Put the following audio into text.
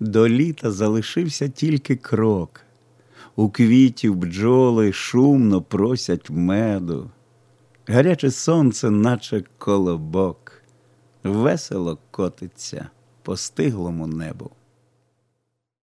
До літа залишився тільки крок. У квітів бджоли шумно просять меду. Гаряче сонце, наче колобок, весело котиться по стиглому небу.